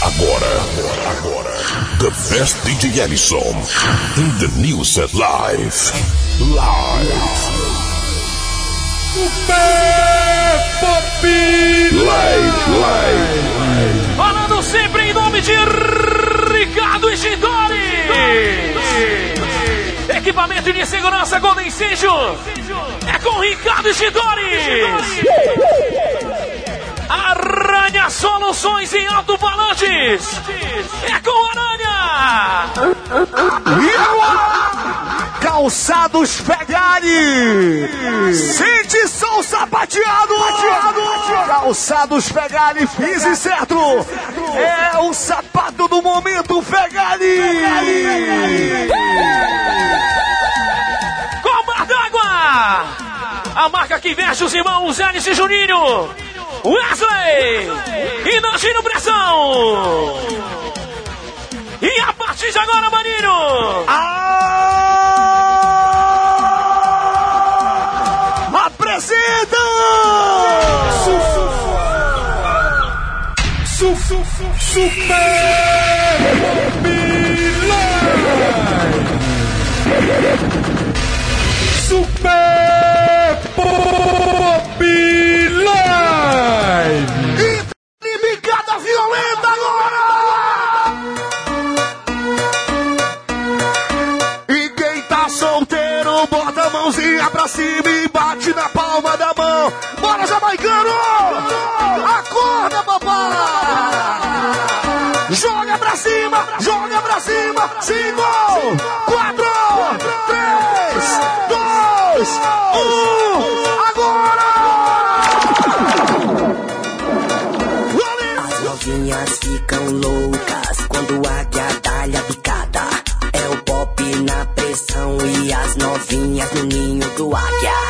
Agora, agora, the best DJ Ellison in the new set live. Live. Super Pop Live, live. Falando sempre em nome de Ricardo Ishidori. Equipamento de segurança Golden Sejo. É com Ricardo Ishidori. Aranha Soluções em alto-falantes. É com Aranha. Calçados Pegari! Sente som sapateado! Calçados Pegari, fiz e certo! É o sapato do momento, Pegari! Copa d'água. A marca que veste os irmãos Alice e Juninho. Wesley. E Nangino Pressão. E a partir de agora, Maninho. Ah! Apresenta! Su, su, su, Super Live. Super cima! Cinco, quatro, três, dois, um, agora! As novinhas ficam loucas quando a águia dá-lhe a picada. É o pop na pressão e as novinhas no ninho do águia.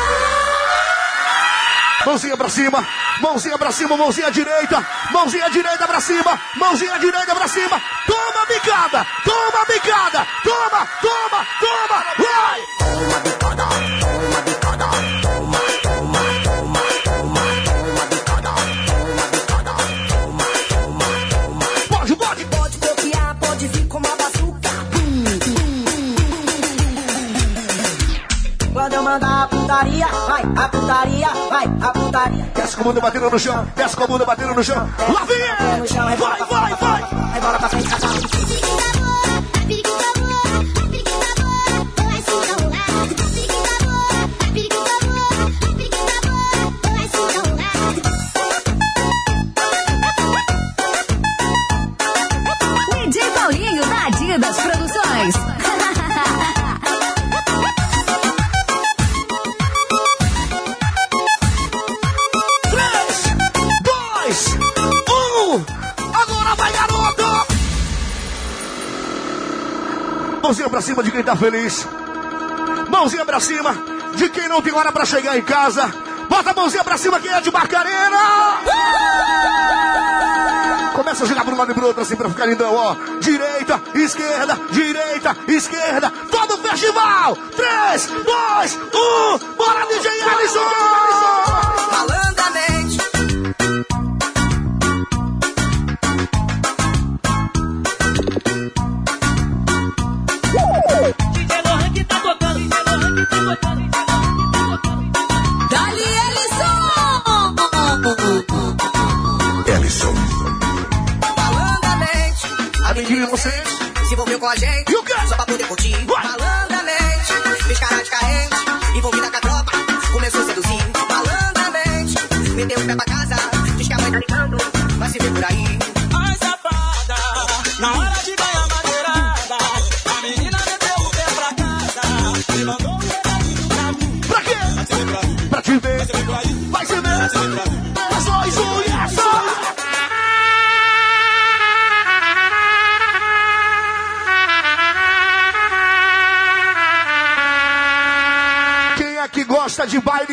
Mãozinha pra cima, mãozinha pra cima, mãozinha direita, mãozinha direita pra cima, mãozinha direita pra cima. Toma bicada, toma bicada, toma, toma, toma, vai! Toma bicada, toma bicada, toma, toma, toma, toma, toma bicada, toma bicada, toma, toma, toma. Pode, pode, Pode copiar, pode vir com uma bazuca. Quando eu mandar a putaria, a putaria, vai, a putaria. desce com a bunda batendo no chão, desce com a bunda batendo no chão. Lá vem! Vai, vai, vai! Aí bola pra frente, quem tá feliz. Mãozinha pra cima de quem não tem hora pra chegar em casa. Bota a mãozinha pra cima quem é de Barcarena. Começa a jogar pro lado e pro outro assim pra ficar lindão, ó. Direita, esquerda, direita, esquerda. Todo o festival. Três, dois, um. Bora, DJ Alisson! Malandamente.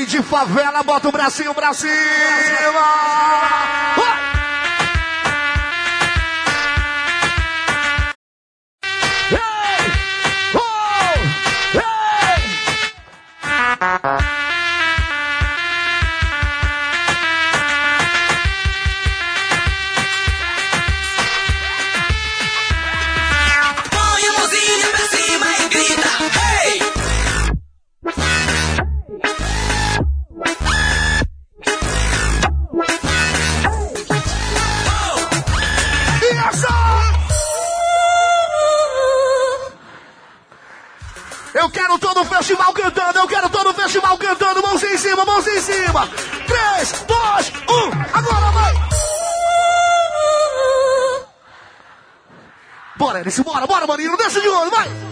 De favela, bota o bracinho pra cima. Cima, mãos em cima. 3, 2, 1, agora vai! Bora, Alice, bora, bora, maninho, deixa de olho, vai!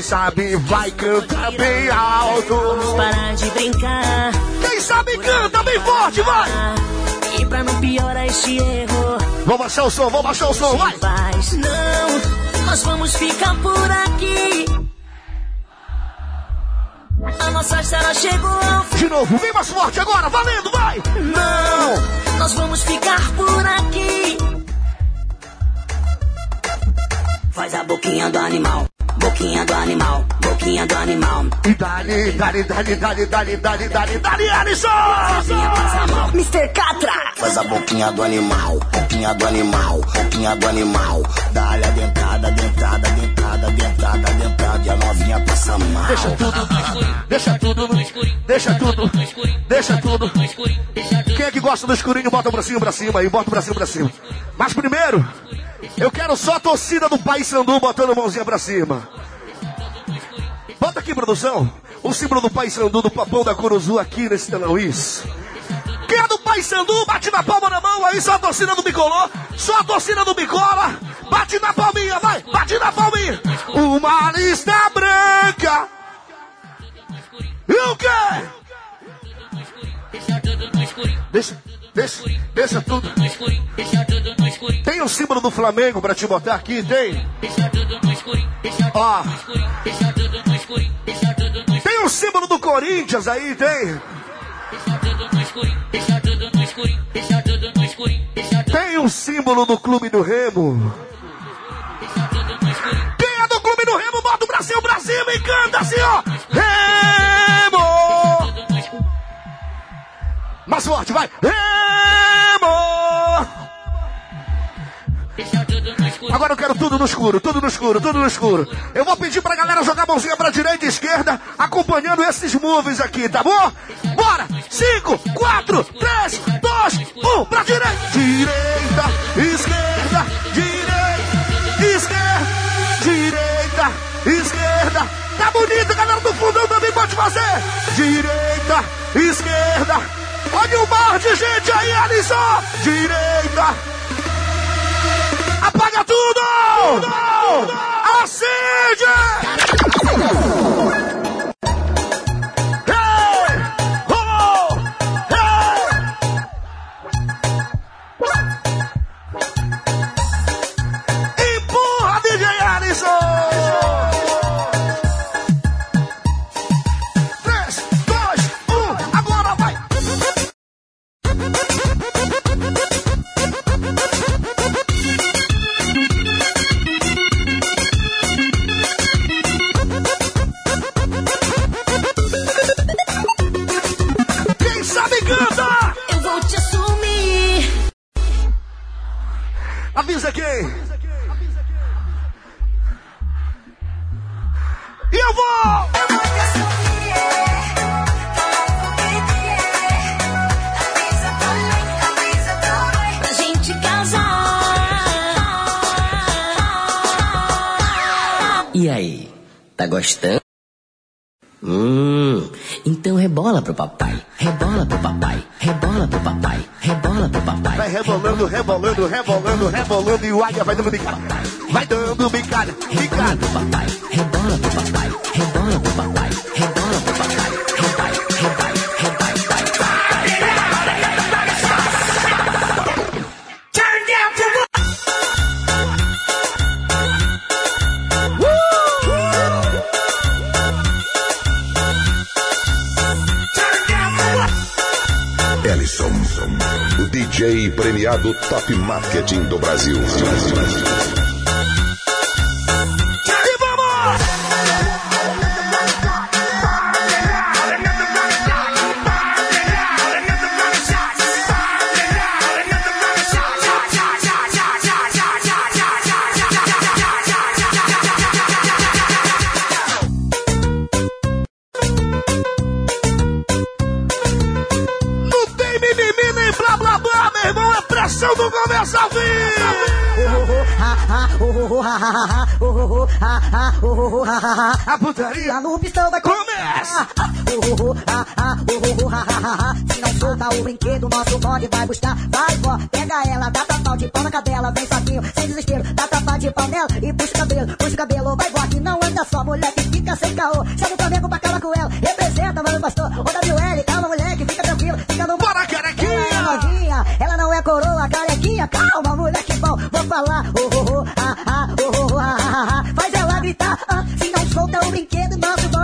Quem sabe vai cantar bem alto. Vamos parar de brincar. Quem sabe canta bem forte, vai! E pra não piorar este erro, Vamos baixar o som, vamos baixar o som, vai! faz. Não, nós vamos ficar por aqui. A nossa história chegou ao fim. De novo, bem mais forte agora, valendo, vai! Não, nós vamos ficar por aqui. Faz a boquinha do animal, boquinha do animal, boquinha do animal. E dali, dali, dali, dali, dali, dali, dali, dali, Alisson! Mr. Catra. Faz a boquinha do animal, boquinha do animal, boquinha do animal. Dá-lhe a dentada, dentada, dentada, dentada, dentada. E a novinha passa mal. Deixa tudo, deixa tudo, deixa tudo, deixa tudo. Quem é que gosta do escurinho, bota o bracinho pra cima aí, bota o bracinho pra cima. Mas primeiro, eu quero só a torcida do Pai Sandu botando a mãozinha pra cima. Bota aqui, produção, o símbolo do Pai Sandu, do Papão da Curuzu aqui nesse telão, isso. Quem é do Pai Sandu, bate na palma na mão, aí só a torcida do Bicolô, só a torcida do Bicola, bate na palminha, vai, bate na palminha. Uma lista branca. E o quê? Deixa, deixa, deixa tudo. Tem o símbolo do Flamengo pra te botar aqui, tem? Ó. Tem o símbolo do Corinthians aí, tem? Tem o símbolo do Clube do Remo. Quem é do Clube do Remo, bota o Brasil cima e canta assim, ó. Remo! Mais forte, vai. Remo! Agora eu quero tudo no escuro, tudo no escuro, tudo no escuro. Eu vou pedir pra galera jogar a mãozinha pra direita e esquerda, acompanhando esses moves aqui, tá bom? Bora! 5, 4, 3, 2, 1, pra direita! Direita, esquerda, direita, esquerda, direita, esquerda. Tá bonito, galera do fundão também pode fazer. Direita, esquerda. Olha o mar de gente aí, Alisson. Direita, Apaga tudo! Acende! DJ premiado Top Marketing do Brasil. A putaria no pistão vai começa. Se não solta o brinquedo, nosso bonde vai buscar. Vai, vó, pega ela, dá tapau de pau na cadela, vem saquinho, sem desespero, dá tapa de pau nela e puxa o cabelo, puxa o cabelo, vai, vó, que não anda só, moleque, fica sem caô. Chama o Flamengo pra cala com ela, representa, mano, pastor, ô WL, calma, moleque, fica tranquilo, fica no. Bora, Ela é carequinha! novinha, ela não é coroa, carequinha, calma, moleque bom, vou falar, oh, oh,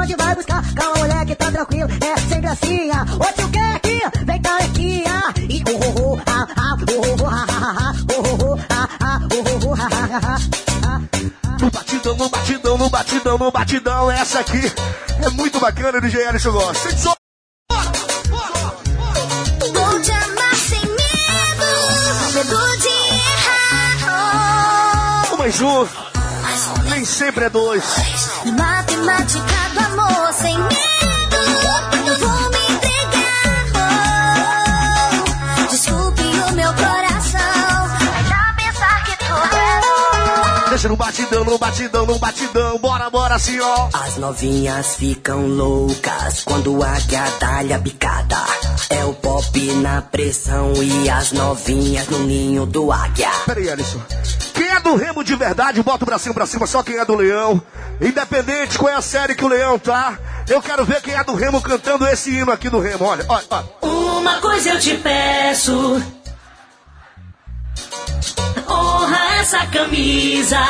bonde vai buscar, calma, moleque, tá tranquilo, é sem gracinha, ô tio carequinha, vem carequinha, e oh, oh, oh, ah, ah, oh, oh, ah, ah, ah, oh, oh, oh, ah, ah, oh, oh, oh, ah, ah, ah, ah, No batidão, no batidão, no batidão, no batidão. Essa aqui é muito bacana, DJ Alisson gosta. Mas junto, nem sempre é dois. Matemática do amor sem medo, eu vou me entregar. Oh, desculpe o meu coração, mas já pensar que é. Deixa no batidão, no batidão, no batidão. Bora, bora, assim, ó. As novinhas ficam loucas quando a dá-lhe a picada. É o pop na pressão e as novinhas no ninho do águia. Peraí, Alisson. Do Remo de verdade, bota o bracinho pra cima, só quem é do Leão. Independente qual é a série que o Leão tá. Eu quero ver quem é do Remo cantando esse hino aqui do Remo. Olha, olha, olha. Uma coisa eu te peço. Honra essa camisa.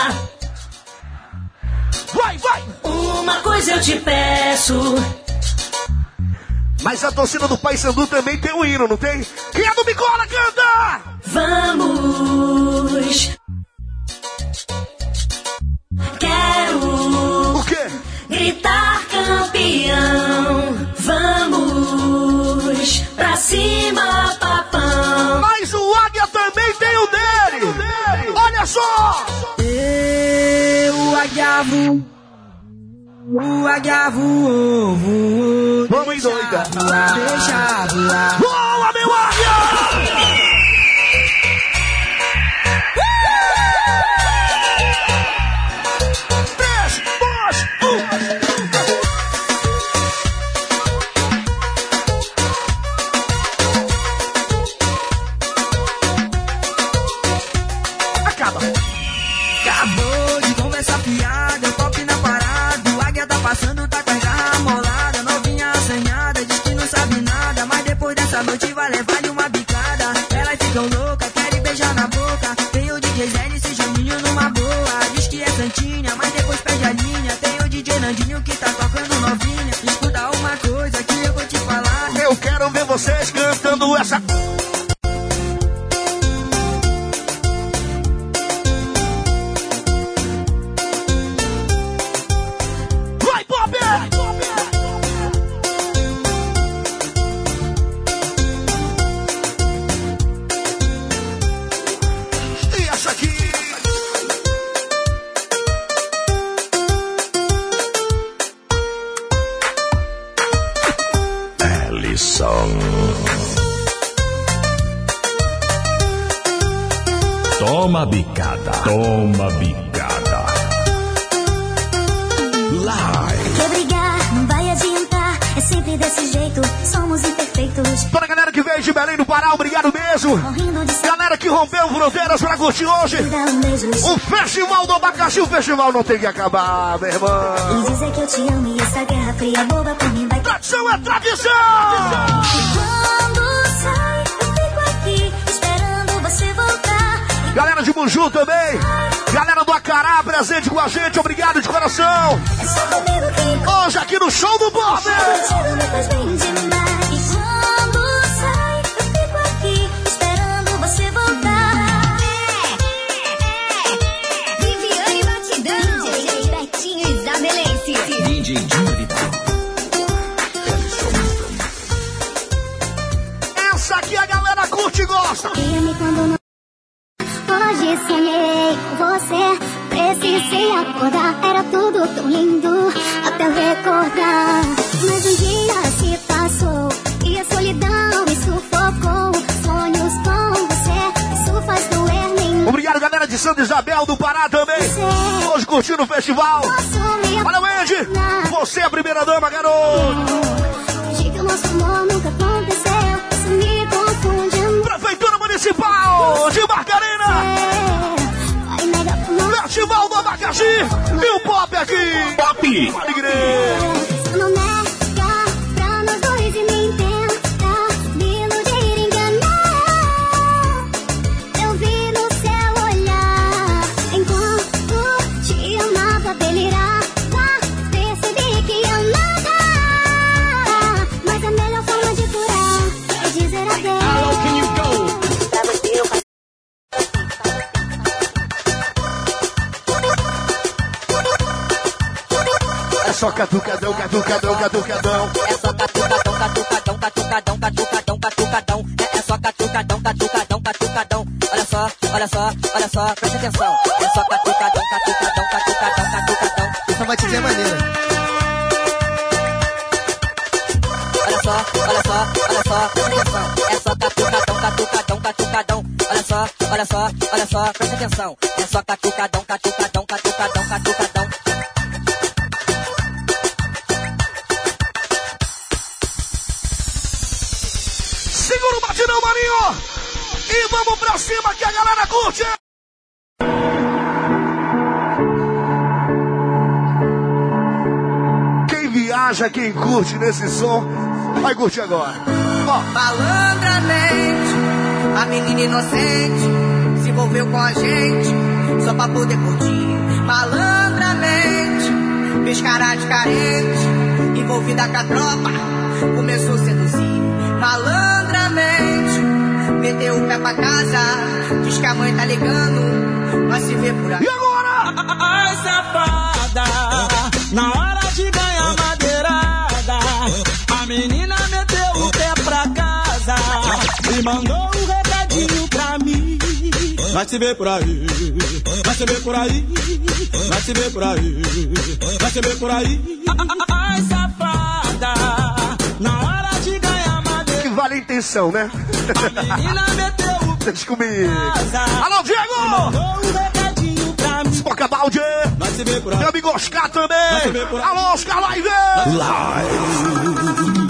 Vai, vai! Uma coisa eu te peço. Mas a torcida do Paysandu também tem um hino, não tem? Quem é do Bicola, canta! Vamos. Quero O quê? gritar campeão. Vamos pra cima, papão. Mas o Águia também tem o dele! Olha só! Eu agavo, o agavo, voou, Vamos em doida! deixa voar. Desse jeito, somos imperfeitos. Toda a galera que veio de Belém do Pará, obrigado mesmo. Galera que rompeu fronteiras pra curtir hoje. O Festival do Abacaxi, o festival não tem que acabar, meu irmão. E dizer que eu te amo e essa guerra fria boba por mim vai Tradição é tradição! Quando sai, eu fico aqui esperando você voltar. Galera de Munju também. Galera do Acará, presente com a gente, obrigado de coração. É Hoje aqui no show do Bob. Acordar, era tudo tão lindo até recordar. Mas um dia se passou e a solidão me sufocou. Sonhos com você, isso faz doer nem Obrigado, galera de Santa Isabel do Pará também. Hoje curtindo o festival. Valeu, Andy. Você é a primeira dama, garoto. Que o nosso amor nunca aconteceu, isso me confunde. Prefeitura Municipal de Margarina. Festival do Abacaxi. E o Pop aqui. Pop! Catucadão, catucadão, agora. Ó, Malandramente, a menina inocente se envolveu com a gente só pra poder curtir. Malandramente, descarade carente, envolvida com a tropa, começou a seduzir. Malandramente, meteu o pé pra casa, diz que a mãe tá ligando, mas se vê por aí. e agora? Ai, safada, na hora mandou um recadinho pra mim. Vai se ver por aí, vai se ver por aí, vai se ver por aí, vai se ver por aí. Ai, safada, na hora de ganhar Que vale a intenção, né? madeira, a menina meteu o Deixa comigo. Alô, Diego! mandou um recadinho pra mim. Boca Balde. Vai se ver por aí. Meu amigo Oscar Vai se também. ver por aí. Alô, Oscar Live. Vai.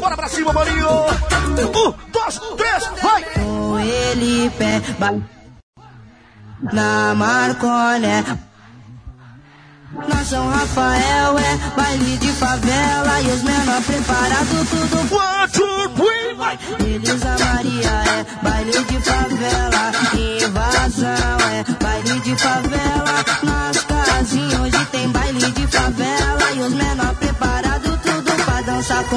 Bora, pra cima, maninho. Um, dois, três, vai. com ele pé, na Marconé. Na São Rafael é baile de favela e os menor preparado tudo One, two, three, vai. Elisa Maria é baile de favela, invasão é baile de favela. Nas casinhas hoje tem baile de favela e os menor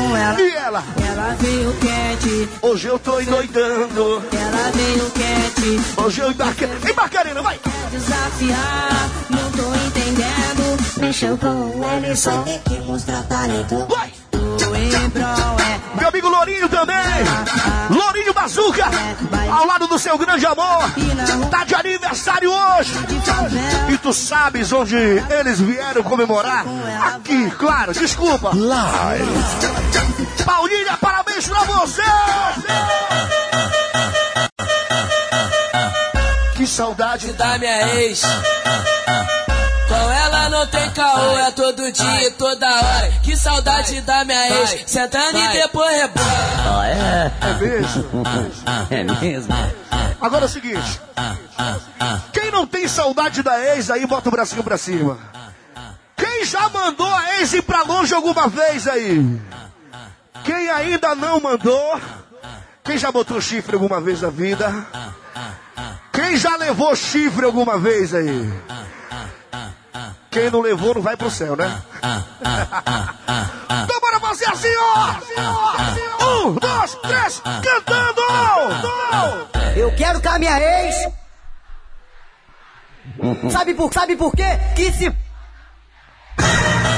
com ela. E ela? Ela veio quente, Hoje eu tô endoidando. ela veio quente. Hoje eu embarquei. Ei, Macarena, vai. Quer desafiar, não tô entendendo. Mexeu com ele, só tem que mostrar talento. Vai. É Meu amigo Lourinho também. Lourinho Bazuca. Ao lado do seu grande amor. Tá de aniversário hoje. favela. E tu sabes onde eles vieram comemorar? Aqui, claro, desculpa. Live. Paulinha, parabéns pra você! Que saudade da minha ex. Com ela não tem caô, é todo dia e toda hora. Que saudade da minha ex, sentando e depois rebola. Ah, é? É mesmo? É mesmo? Agora é o seguinte. Quem não tem saudade da ex aí, bota o bracinho pra cima. Quem já mandou a ex ir pra longe alguma vez aí? Quem ainda não mandou? Quem já botou chifre alguma vez na vida? Quem já levou chifre alguma vez aí? Quem não levou não vai pro céu, né? então bora fazer assim, ó! Um, dois, três, cantando! da minha ex. Sabe por, sabe por quê? Que se.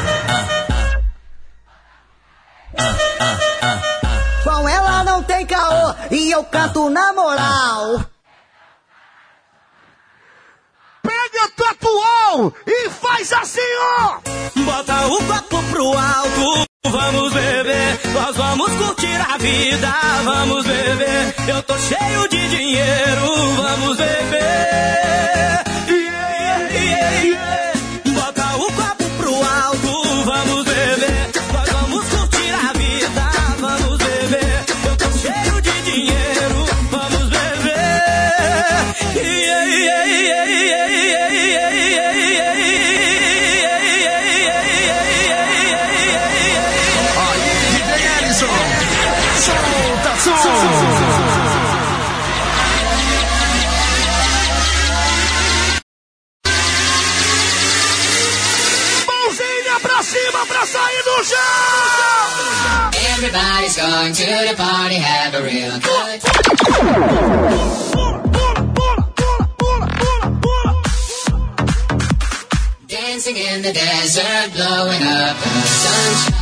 Com ela não tem caô e eu canto na moral. Pega a tua atual e faz assim, ó. Bota o copo pro alto, vamos beber. Nós vamos curtir a vida, vamos beber. Eu tô cheio de dinheiro, vamos beber. Yeah, yeah, yeah. Bota o copo Everybody's going to the party, have a real good Pula, dancing in the desert, blowing up in the sunshine.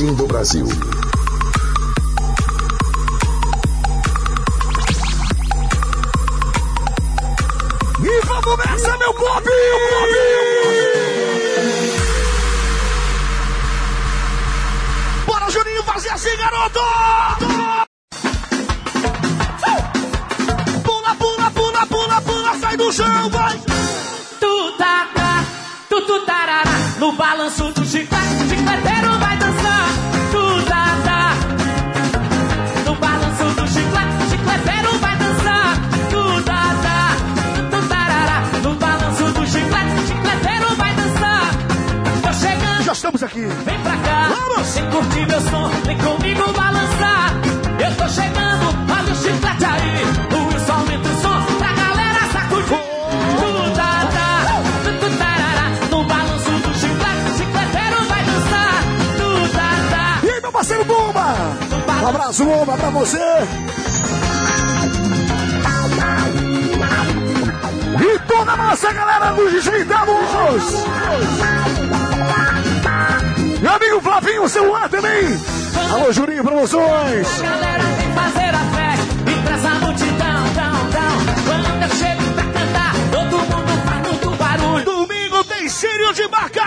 Do Brasil. Um abraço, Bomba, pra você! E toda a nossa galera dos desligados! Meu amigo Flavinho, celular também! Alô, Juninho Promoções! a galera vem fazer a festa e traz a multidão, tão, tão. Quando eu chego pra cantar, todo mundo faz muito barulho. Domingo tem Sírio de Barcarena!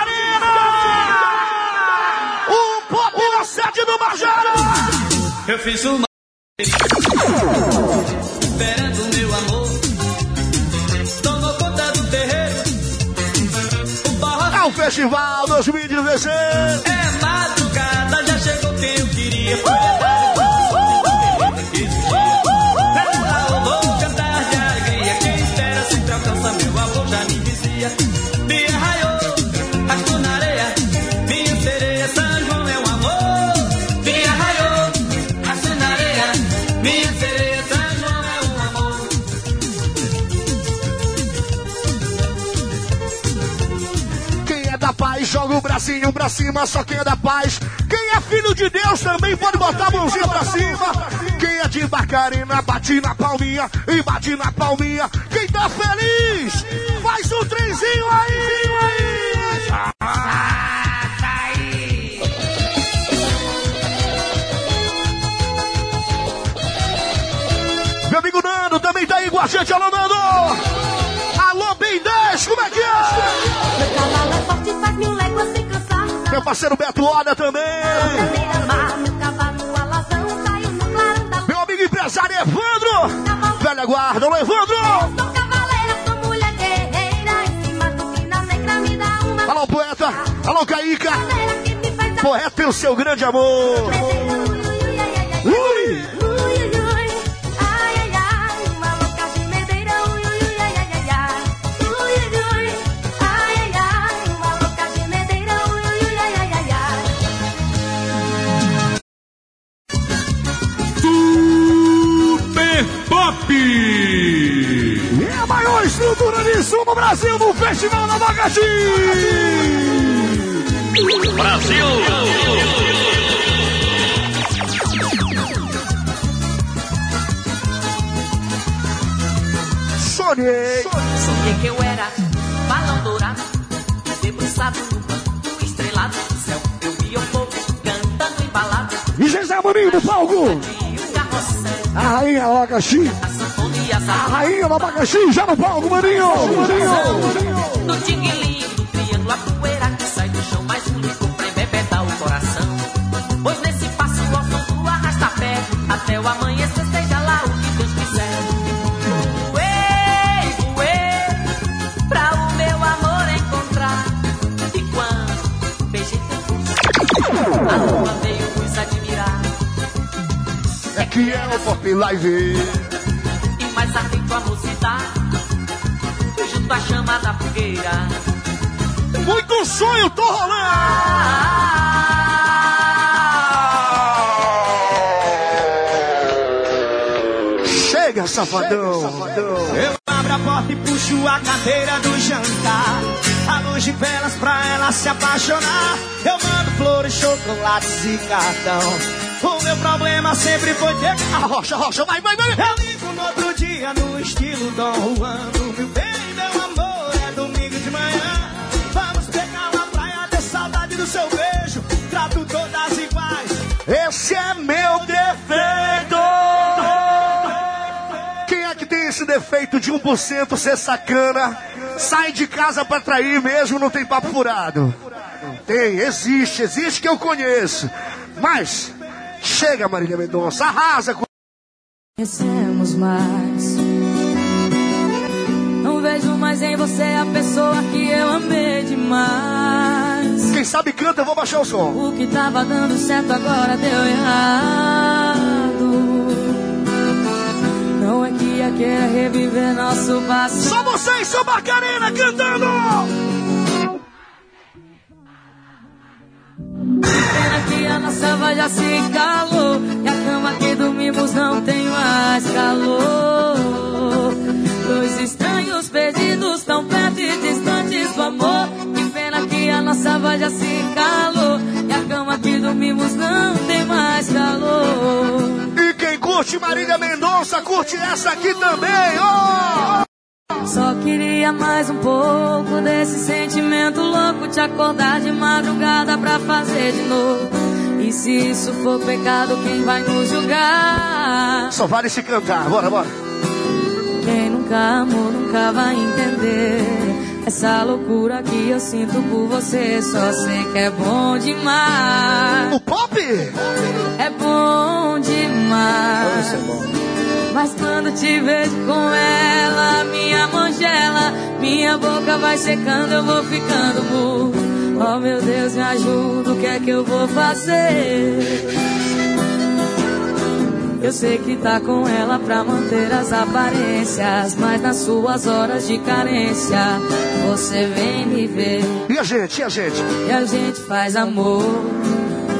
Eu fiz uma esperando meu amor. Tomou conta do terreiro. O forró É o Festival 2016! é madrugada, já chegou quem eu queria. Vou bracinho pra cima, só quem é da paz. Quem é filho de Deus também pode botar a mãozinha pra cima. Quem é de Barcarena, bate na palminha e bate na palminha. Quem tá feliz, faz um trenzinho aí. Ah, Meu parceiro Beto Olha também. Meu amigo empresário Evandro. Velha guarda, Evandro. Alô poeta, alô Caíca. Poeta e o seu grande amor. Festival da Abacaxi! Brasil! Sonhei! Sonhei que eu era balão dourado, debruçado no banco estrelado do céu. Eu via o povo cantando embalado, E Zezé Maninho do palco! A rainha Abacaxi! A rainha do Abacaxi já no palco, Maninho! Maninho! No tinguilinho, no triângulo, a poeira que sai do chão, mais um licor pra embebetar o coração. Pois nesse passo ao som do arrasta-pé, até o amanhecer, seja lá o que Deus quiser. Voei, voei, pra o meu amor encontrar. E quando beijei teu a lua veio nos admirar. É que é o Pop Live! Muito sonho, tô rolando! Chega, safadão! Eu abro a porta e puxo a cadeira do jantar. A luz de velas pra ela se apaixonar. Eu mando flores, chocolates e cartão. O meu problema sempre foi ter. Rocha, rocha, vai, vai, vai! Eu ligo no outro dia no estilo Dom Juan. Bem, meu todas iguais. Esse é meu defeito! Quem é que tem esse defeito de 1% ser sacana? Sai de casa pra trair mesmo, não tem papo furado. Tem, existe, existe que eu conheço. Mas, chega Marília Mendonça, arrasa com... Conhecemos mais. Não vejo mais em você a pessoa que eu amei demais. Sabe canta, eu vou baixar o som. O que tava dando certo agora deu errado. Não é que ia querer reviver nosso passado. Só você e seu Macarena cantando! Pena que a nossa voz já se calou. E a cama que dormimos não tem mais calor. Dois estranhos perdidos, tão perto e distantes do amor. Que pena a nossa já se calou. E a cama que dormimos não tem mais calor. E quem curte Marília Mendonça, curte essa aqui também, ó! Só queria mais um pouco desse sentimento louco. Te acordar de madrugada pra fazer de novo. E se isso for pecado, quem vai nos julgar? Só vale se cantar, bora, bora. Quem nunca amou nunca vai entender essa loucura que eu sinto por você. Só sei que é bom demais. O pop? É bom demais. É bom. Mas quando te vejo com ela, minha mão gela, minha boca vai secando, eu vou ficando mudo. Oh meu Deus, me ajuda, o que é que eu vou fazer? Eu sei que tá com ela pra manter as aparências, mas nas suas horas de carência, você vem me ver. E a gente, e a gente? E a gente faz amor.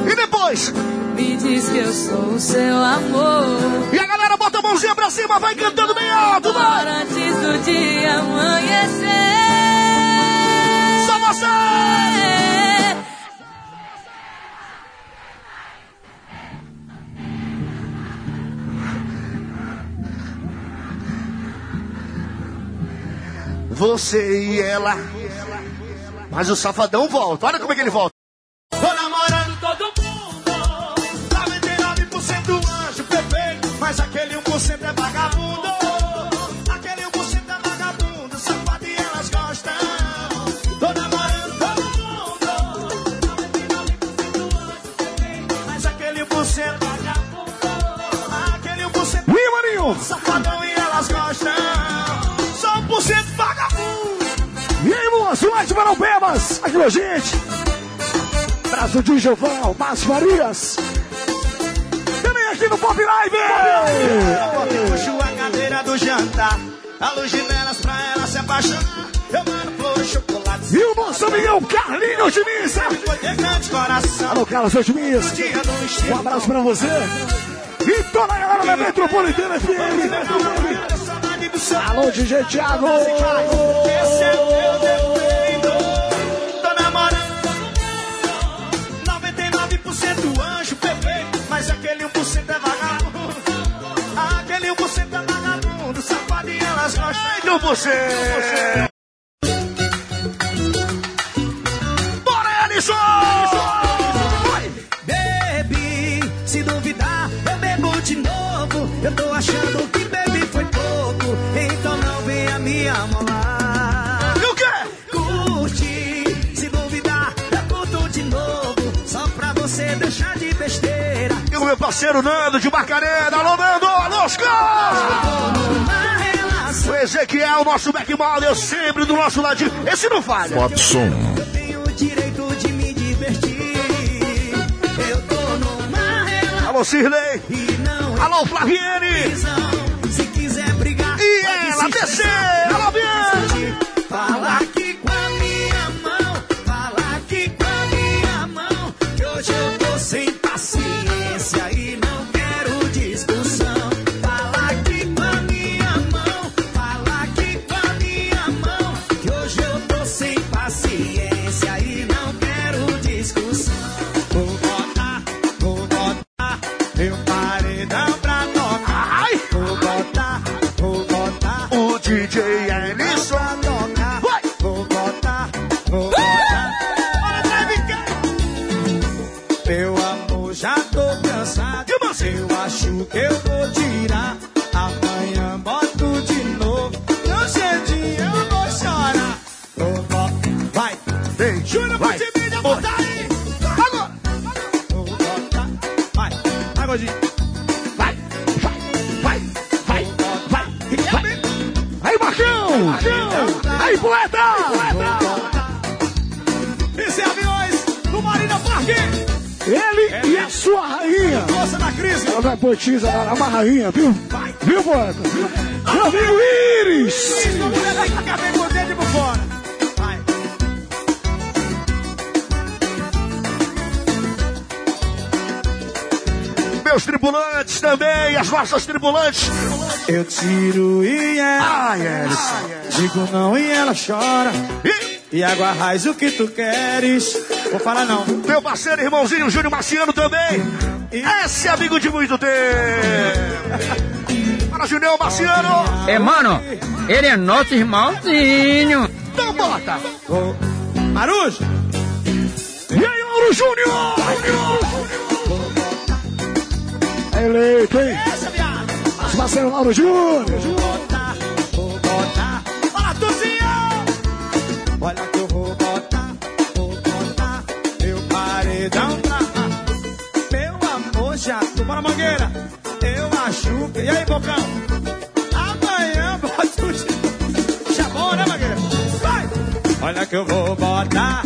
E depois? Me diz que eu sou o seu amor. E a galera bota a mãozinha pra cima, vai cantando bem alto, vai! Antes do dia amanhecer. você e ela. Mas o safadão volta. Olha como é ele volta. Tô namorando todo mundo. Tá 99% anjo perfeito. Mas aquele 1% é vagabundo. Aquele 1% é vagabundo. Safado e elas gostam. Tô namorando todo mundo. Tá 99% anjo perfeito. Mas aquele 1% é vagabundo. Aquele 1% é. Para o Bebas, aqui com a gente. Braço de Giovão, Márcio Marias. Também aqui no Pop Live. Puxo a cadeira do jantar. A luz de velas pra ela se apaixonar. Eu mando flor, chocolate. E o nosso amigão Carlinhos de Missa. grande coração. Alô, Carlos Otimista. Um abraço pra você. E toda a galera da Metropolitana FM. Alô, DJ Thiago. Esse é o meu gostam. Então você. Bora, Alisson! Baby, se duvidar, eu bebo de novo. Eu tô achando que bebi foi pouco. Então não venha me amolar. E o quê? Curte, se duvidar, eu curto de novo. Só pra você deixar de besteira. E o meu parceiro Nando de Macarena. Alô, Nando! Alô, Oscar! Ezequiel, nosso backmodel, sempre do nosso ladinho. Esse não falha. Watson. Eu tenho o direito de me divertir. Eu tô numa relação. Alô, Cirlei. Não Alô, Flaviene. Se quiser brigar, E ela, estressar. Alô, Bianca. Fala acho que eu vou tirar. Não é poetisa, ela é uma rainha, viu? Viu, poeta? Meu amigo Iris! Isso, a mulher tem que ficar bem com o dedo por fora. Vai. Meus tripulantes também, as nossas tripulantes. Eu tiro e ela. Ai, Elis. Digo não e ela chora. E E água raiz o que tu queres. Vou falar não. meu parceiro irmãozinho Júnior Marciano também. Esse amigo de muito tempo. Para Junião Marciano. É, mano, ele é nosso irmãozinho. Então bota. Marujo. E aí, Mauro Júnior. É eleito, hein? Viado. Nosso parceiro Mauro Júnior. E aí, Bocão? Amanhã boto de. Chabão, né, mangueira? Vai! Olha que eu vou botar.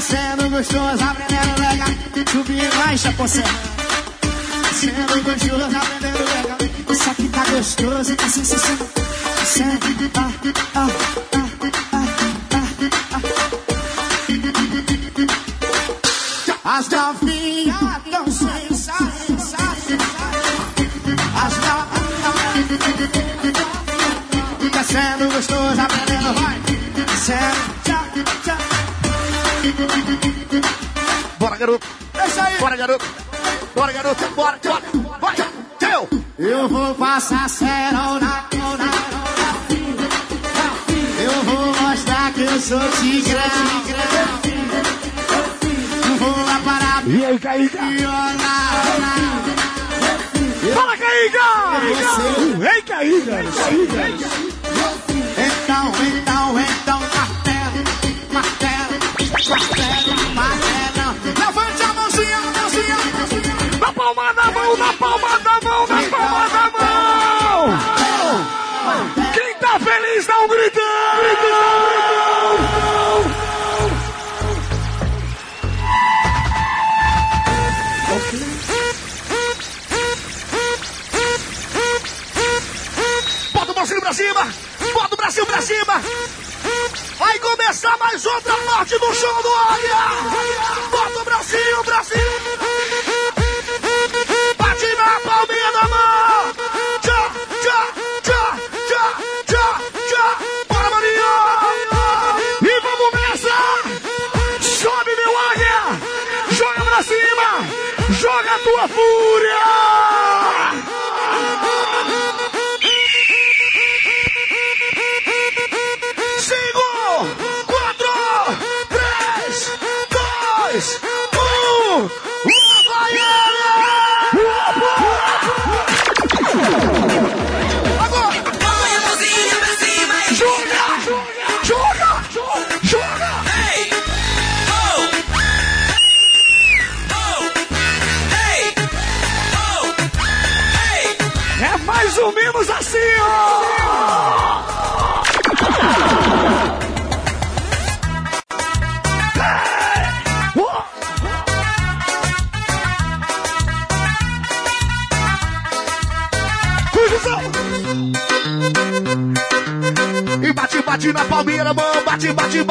Sendo gostoso, aprendendo legal. Subir mais, chapocé. Sendo gostoso, aprendendo legal. Isso aqui tá gostoso, tá sensacional. Sente, ah, ah, ah, ah, ah, ah. As novinhas tão sensacionais. As novinhas. Tá sendo gostoso, aprendendo, vai. Sendo. Bora, garoto. É isso aí. Bora, garoto. Bora, garoto. Bora, bora. Vai. Teu. Eu vou passar cerol na cona. Eu vou mostrar que eu sou tigrão. Não vou lá parar. E aí, Caíca? Fala, Caíca! Ei, Caíca! Então, então, então, martelo, Levante a mãozinha, mãozinha, mãozinha. Na palma da mão, na palma da mão, na palma da mão! Quem tá feliz dá um gritão! Bota o bracinho pra cima! Bota o bracinho pra cima! Vai começar mais outra parte do show do Águia! Bota o o bracinho! Bate na palminha da mão! Tchá, tchá, tchá, tchá, tchá, tchá! Bora, maninho! E vamos nessa! Sobe, meu Águia! Joga pra cima! Joga a tua fúria!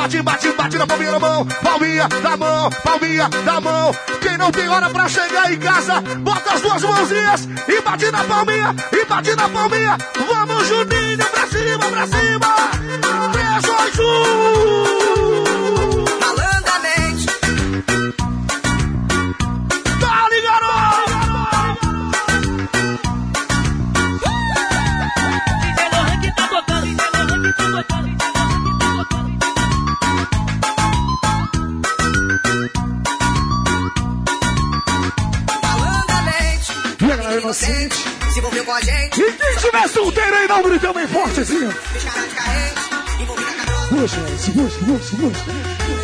Bate, bate, bate, na palminha da mão, palminha da mão, palminha da mão. Quem não tem hora pra chegar em casa, bota as duas mãozinhas e bate na palminha, e bate na palminha. Vamos, Juninho, pra cima, pra cima. 3, 2, 1. A droga. Puxa, Alice, puxa, puxa, puxa.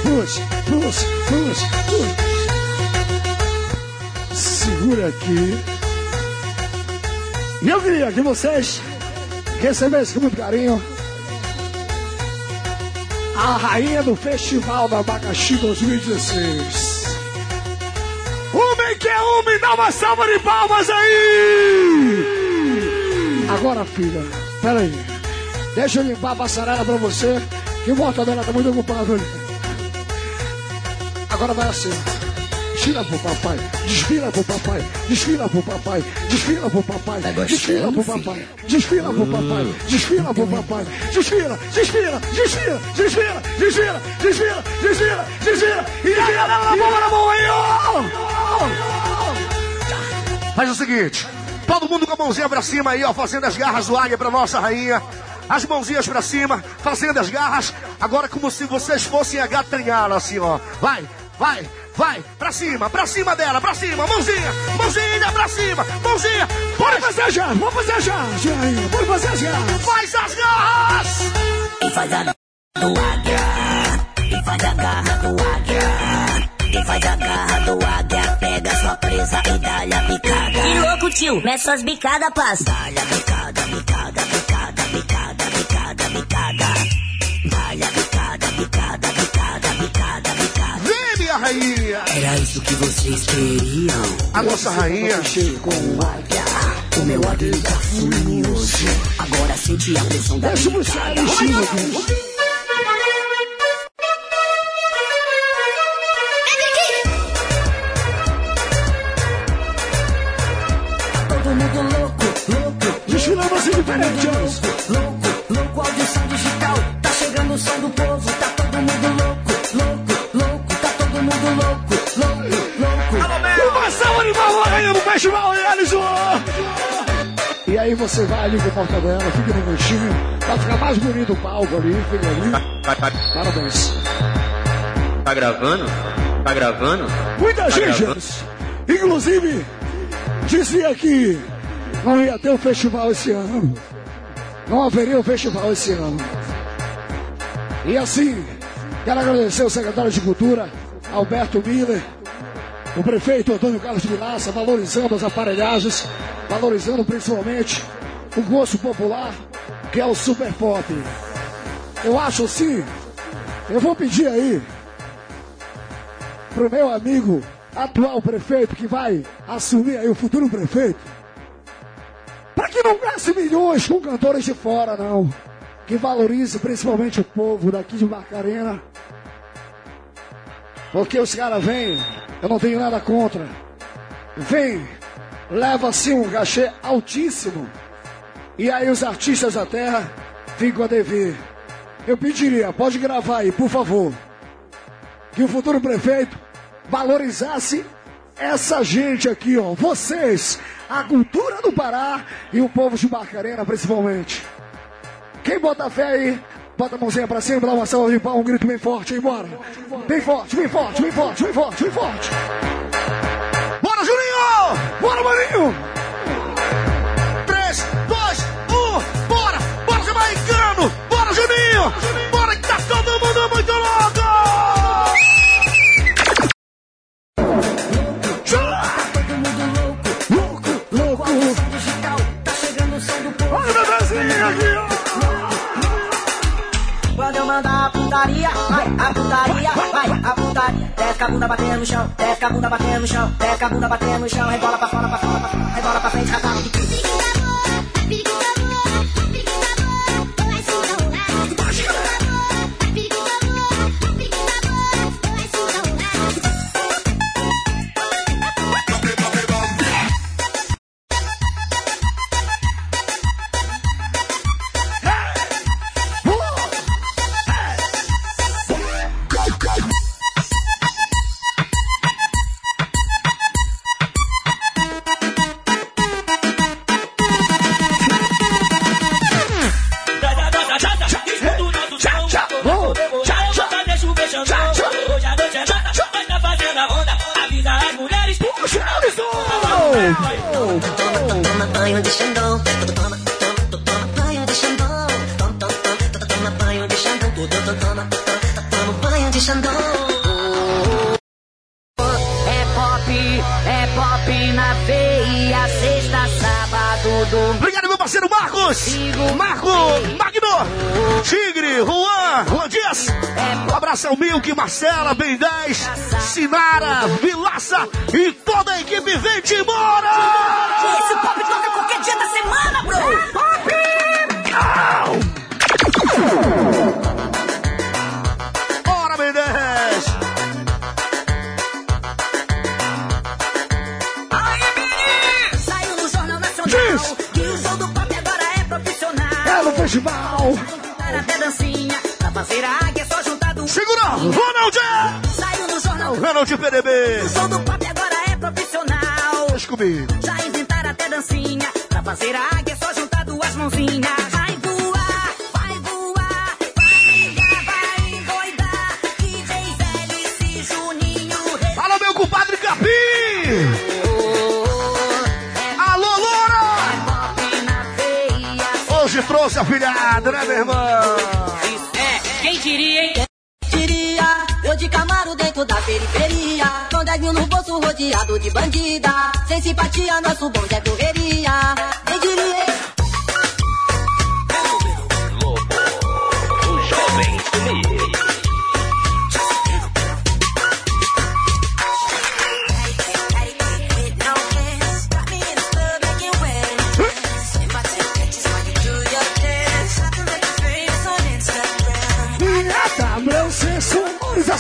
Puxa, puxa, puxa, puxa. Segura aqui. E eu queria que vocês recebessem com muito carinho a rainha do Festival da Abacaxi 2016. Homem que é homem, dá uma salva de palmas aí! Agora, filha, peraí. Deixa eu limpar a passarela pra você, que o mortadela tá muito ocupado ali. Agora vai assim. Desfila pro papai, desfila pro papai, desfila pro papai, desfila pro papai, desfila pro papai, desfila pro papai, desfila pro papai, desfila, desfila, desfila, desfila, desfila, desfila, desfila, desfila, e a galera na mão, na mão aí, ó! Faz o seguinte, todo mundo com a mãozinha pra cima aí, ó, fazendo as garras do águia pra nossa rainha. As mãozinhas pra cima, fazendo as garras. Agora como se vocês fossem a gatanhada, assim, ó. Vai, vai, vai, pra cima, pra cima dela, pra cima, mãozinha, mãozinha pra cima, mãozinha. Pode fazer já, vamos fazer já, rainha, pode fazer já. Faz as garras! E faz a do águia. E faz a garra do águia. E faz a garra do águia. Pega sua presa e dá-lhe a picada. Que louco, tio. Mete suas bicadas, passa. Dá-lhe a picada, picada, picada, picada. Vai a bicada, bicada, bicada, bicada, bicada. Vem, minha rainha! Era isso que vocês queriam. A nossa rainha. Cheio com águia. O meu águia nunca furioso. Agora sente a pressão da Deixa eu bicada. ele, Chico. Todo mundo louco, louco. Desfilando assim diferentes. Tá chegando o som do povo, tá todo mundo louco, louco, louco. Tá todo mundo louco, louco, louco. Uma salva animal rainha do festival, Ellison! E aí você vai ali com o porta dela, fica no cantinho, pra ficar mais bonito o palco ali, fica ali. Parabéns. tá gravando? Tá gravando? Muita Tá gente, gravando? inclusive, dizia que não ia ter o festival esse ano. Não haveria o festival esse ano. E assim, quero agradecer o secretário de Cultura, Alberto Miller, o prefeito Antônio Carlos Vilaça, valorizando as aparelhagens, valorizando principalmente o gosto popular, que é o super pop. Eu acho assim, eu vou pedir aí pro meu amigo atual prefeito que vai assumir aí o futuro prefeito, para que não gaste milhões com cantores de fora, não. Que valorize principalmente o povo daqui de Macarena. Porque os caras vêm, eu não tenho nada contra. Vem, leva assim um cachê altíssimo. E aí os artistas da terra ficam a dever. Eu pediria, pode gravar aí, por favor que o futuro prefeito valorizasse essa gente aqui, ó, vocês, a cultura do Pará e o povo de Barcarena, principalmente. Quem bota fé aí, bota a mãozinha pra cima, dá uma salva de pau, um grito bem forte aí, bora. Bem forte, bem forte, bem forte, bem forte, bem forte. Bora, Juninho! Bora, Maninho! 3, 2, 1, bora! Bora, Jamaicano! Bora, Juninho! Bora que tá todo mundo muito! Louco, putaria, vai, a putaria, vai, a putaria. Desce a bunda batendo no chão, desce a bunda batendo no chão, desce a bunda batendo no chão, rebola pra fora, pra fora, pra fora, rebola pra frente, Toma festival! Até dancinha, pra fazer a águia é só juntar do... Segura! Ronald! Saiu no jornal. Ronald PDB! O show do pop agora é profissional. Comigo! Já inventaram até dancinha, pra fazer a águia é só juntar duas mãozinhas. Filhada, né, meu irmão? É, quem diria, hein? Diria, eu de Camaro dentro da periferia. Com 10 mil no bolso rodeado de bandida. Sem simpatia, nosso bonde é correria.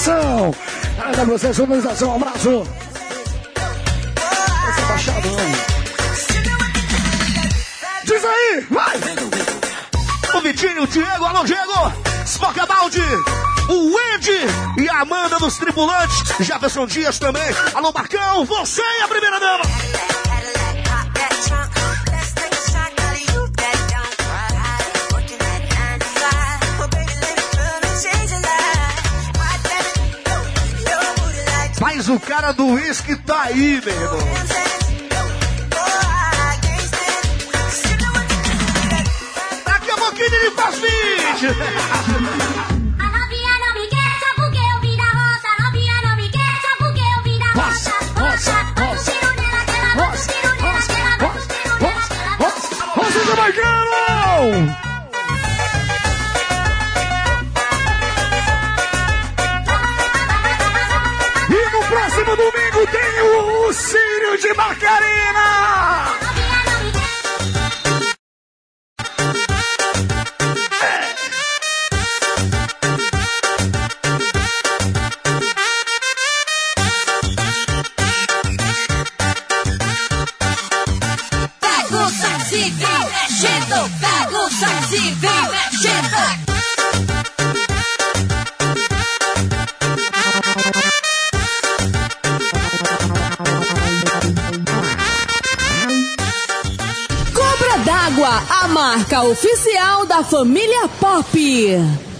Sonorização. WC Sonorização, um abraço. Esse é baixado, Diz aí, vai! O Vitinho, o Diego, alô Diego! Smokeabout, o Andy e a Amanda dos tripulantes. Jefferson Dias também. Alô Marcão, você e a primeira dama. Mas o cara do uísque tá aí, meu irmão. Daqui a pouquinho ele faz vídeo. A novinha não família Pop.